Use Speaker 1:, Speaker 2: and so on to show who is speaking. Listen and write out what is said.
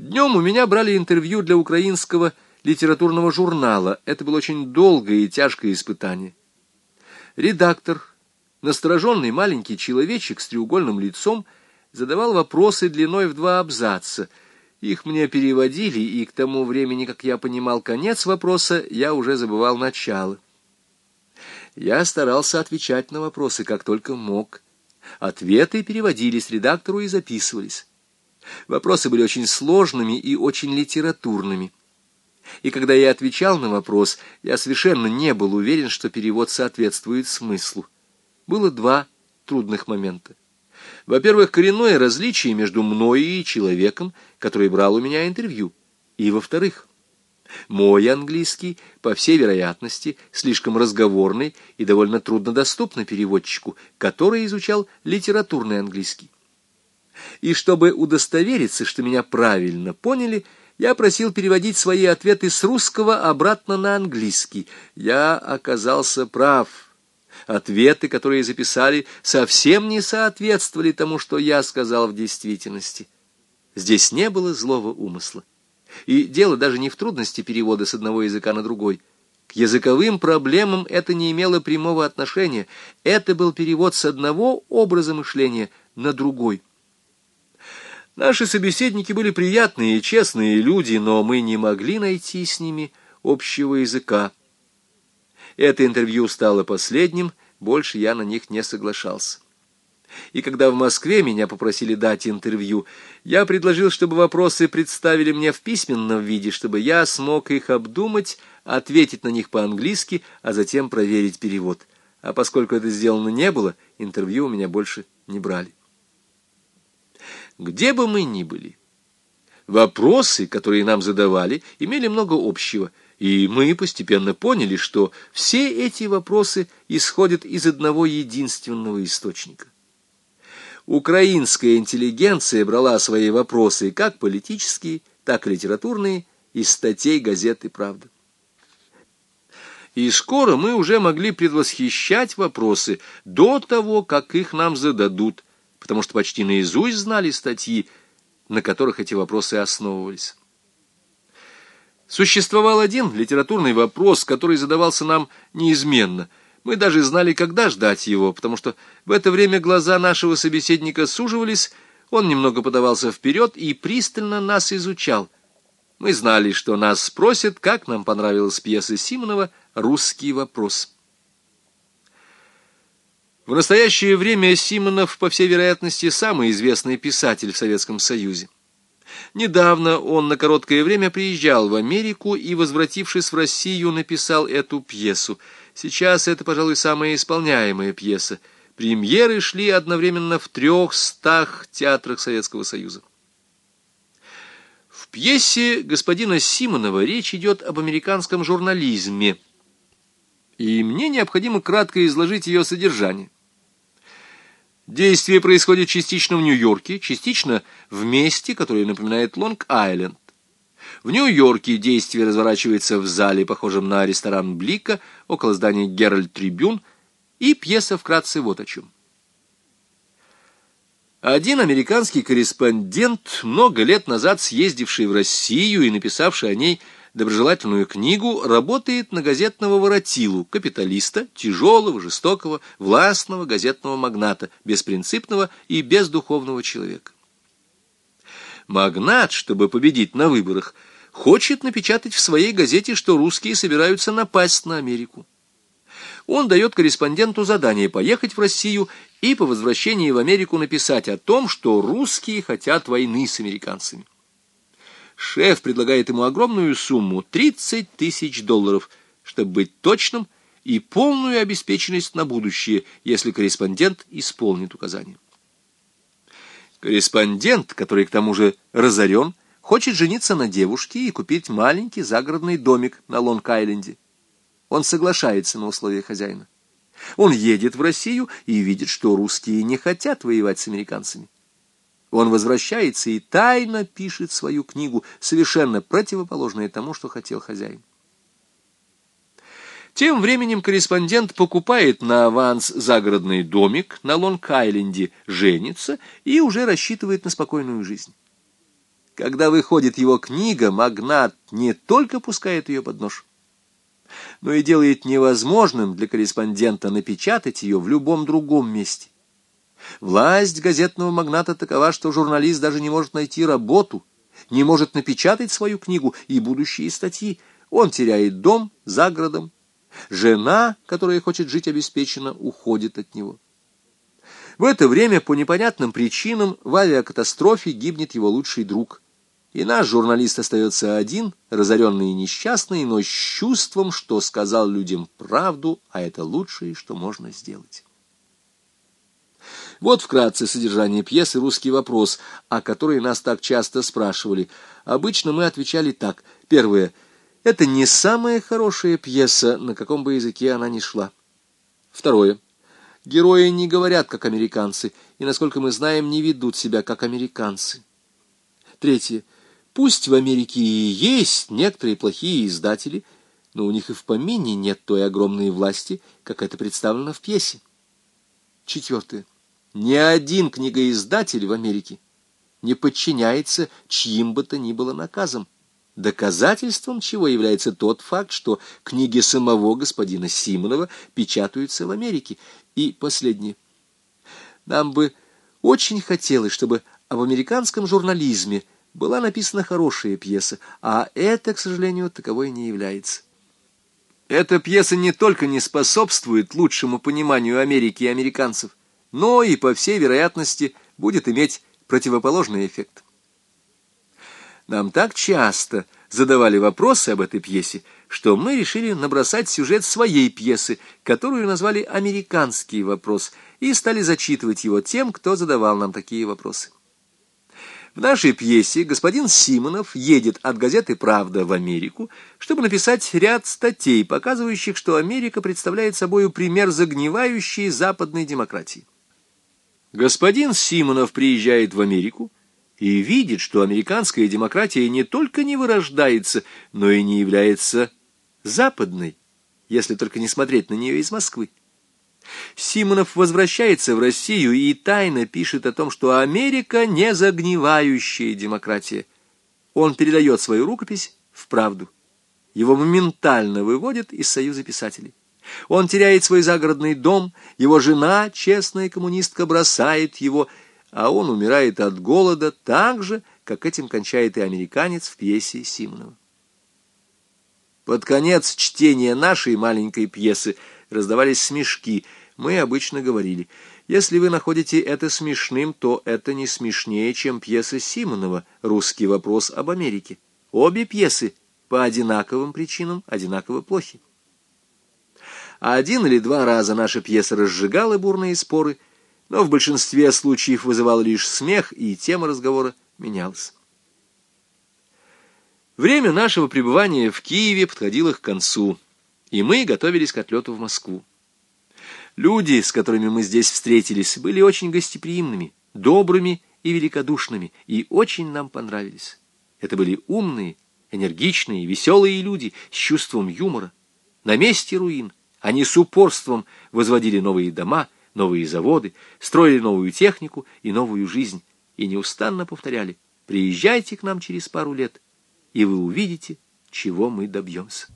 Speaker 1: Днем у меня брали интервью для украинского литературного журнала. Это было очень долгое и тяжкое испытание. Редактор, настороженный маленький человечек с треугольным лицом, задавал вопросы длиной в два абзаца. Их мне переводили, и к тому времени, как я понимал конец вопроса, я уже забывал начало. Я старался отвечать на вопросы, как только мог. Ответы переводились редактору и записывались. Вопросы были очень сложными и очень литературными. И когда я отвечал на вопрос, я совершенно не был уверен, что перевод соответствует смыслу. Было два трудных момента. Во-первых, коренное различие между мной и человеком, который брал у меня интервью. И во-вторых, мой английский, по всей вероятности, слишком разговорный и довольно труднодоступный переводчику, который изучал литературный английский. И чтобы удостовериться, что меня правильно поняли, я просил переводить свои ответы с русского обратно на английский. Я оказался прав. Ответы, которые записали, совсем не соответствовали тому, что я сказал в действительности. Здесь не было злого умысла. И дело даже не в трудности перевода с одного языка на другой. К языковым проблемам это не имело прямого отношения. Это был перевод с одного образа мышления на другой. Наши собеседники были приятные и честные люди, но мы не могли найти с ними общего языка. Это интервью стало последним, больше я на них не соглашался. И когда в Москве меня попросили дать интервью, я предложил, чтобы вопросы представили мне в письменном виде, чтобы я смог их обдумать, ответить на них по-английски, а затем проверить перевод. А поскольку это сделано не было, интервью у меня больше не брали где бы мы ни были. Вопросы, которые нам задавали, имели много общего, и мы постепенно поняли, что все эти вопросы исходят из одного единственного источника. Украинская интеллигенция брала свои вопросы как политические, так и литературные из статей газеты «Правда». И скоро мы уже могли предвосхищать вопросы до того, как их нам зададут – потому что почти наизусть знали статьи, на которых эти вопросы основывались. Существовал один литературный вопрос, который задавался нам неизменно. Мы даже знали, когда ждать его, потому что в это время глаза нашего собеседника суживались, он немного подавался вперед и пристально нас изучал. Мы знали, что нас спросят, как нам понравилась пьеса Симонова «Русский вопрос». В настоящее время Симонов, по всей вероятности, самый известный писатель в Советском Союзе. Недавно он на короткое время приезжал в Америку и, возвратившись в Россию, написал эту пьесу. Сейчас это, пожалуй, самая исполняемая пьеса. Премьеры шли одновременно в трехстах театрах Советского Союза. В пьесе господина Симонова речь идет об американском журнализме, и мне необходимо кратко изложить ее содержание. Действие происходит частично в Нью-Йорке, частично в месте, которое напоминает Лонг-Айленд. В Нью-Йорке действие разворачивается в зале, похожем на ресторан Блика, около здания Геральт Трибюн, и пьеса вкратце вот о чем. Один американский корреспондент, много лет назад съездивший в Россию и написавший о ней доброжелательную книгу, работает на газетного воротилу, капиталиста, тяжелого, жестокого, властного газетного магната, беспринципного и бездуховного человека. Магнат, чтобы победить на выборах, хочет напечатать в своей газете, что русские собираются напасть на Америку. Он дает корреспонденту задание поехать в Россию и по возвращении в Америку написать о том, что русские хотят войны с американцами. Шеф предлагает ему огромную сумму — 30 тысяч долларов, чтобы быть точным, и полную обеспеченность на будущее, если корреспондент исполнит указания. Корреспондент, который к тому же разорен, хочет жениться на девушке и купить маленький загородный домик на Лонг-Айленде. Он соглашается на условия хозяина. Он едет в Россию и видит, что русские не хотят воевать с американцами. Он возвращается и тайно пишет свою книгу, совершенно противоположное тому, что хотел хозяин. Тем временем корреспондент покупает на аванс загородный домик на Лонг-Айленде, женится и уже рассчитывает на спокойную жизнь. Когда выходит его книга, магнат не только пускает ее под нож, но и делает невозможным для корреспондента напечатать ее в любом другом месте. Власть газетного магната такова, что журналист даже не может найти работу, не может напечатать свою книгу и будущие статьи. Он теряет дом за городом. Жена, которая хочет жить обеспеченно, уходит от него. В это время по непонятным причинам в авиакатастрофе гибнет его лучший друг. И наш журналист остается один, разоренный и несчастный, но с чувством, что сказал людям правду, а это лучшее, что можно сделать. Вот вкратце содержание пьесы «Русский вопрос», о которой нас так часто спрашивали. Обычно мы отвечали так. Первое. Это не самая хорошая пьеса, на каком бы языке она ни шла. Второе. Герои не говорят, как американцы, и, насколько мы знаем, не ведут себя, как американцы. Третье. Пусть в Америке и есть некоторые плохие издатели, но у них и в помине нет той огромной власти, как это представлено в пьесе. Четвертое. Ни один книгоиздатель в Америке не подчиняется чьим бы то ни было наказам, доказательством чего является тот факт, что книги самого господина Симонова печатаются в Америке. И последнее. Нам бы очень хотелось, чтобы об американском журнализме была написана хорошая пьеса, а это, к сожалению, таковой не является. Эта пьеса не только не способствует лучшему пониманию Америки и американцев, но и, по всей вероятности, будет иметь противоположный эффект. Нам так часто задавали вопросы об этой пьесе, что мы решили набросать сюжет своей пьесы, которую назвали «Американский вопрос», и стали зачитывать его тем, кто задавал нам такие вопросы. В нашей пьесе господин Симонов едет от газеты «Правда» в Америку, чтобы написать ряд статей, показывающих, что Америка представляет собой пример загнивающей западной демократии. Господин Симонов приезжает в Америку и видит, что американская демократия не только не вырождается, но и не является западной, если только не смотреть на нее из Москвы. Симонов возвращается в Россию и тайно пишет о том, что Америка не загнивающая демократия. Он передает свою рукопись в правду. Его моментально выводят из Союза писателей. Он теряет свой загородный дом, его жена, честная коммунистка, бросает его, а он умирает от голода так же, как этим кончает и американец в пьесе Симонова. Под конец чтения нашей маленькой пьесы раздавались смешки. Мы обычно говорили, если вы находите это смешным, то это не смешнее, чем пьеса Симонова «Русский вопрос об Америке». Обе пьесы по одинаковым причинам одинаково плохи а один или два раза наша пьеса разжигала бурные споры, но в большинстве случаев вызывала лишь смех, и тема разговора менялась. Время нашего пребывания в Киеве подходило к концу, и мы готовились к отлету в Москву. Люди, с которыми мы здесь встретились, были очень гостеприимными, добрыми и великодушными, и очень нам понравились. Это были умные, энергичные, веселые люди с чувством юмора. На месте руин – они с упорством возводили новые дома, новые заводы, строили новую технику и новую жизнь, и неустанно повторяли «Приезжайте к нам через пару лет, и вы увидите, чего мы добьемся».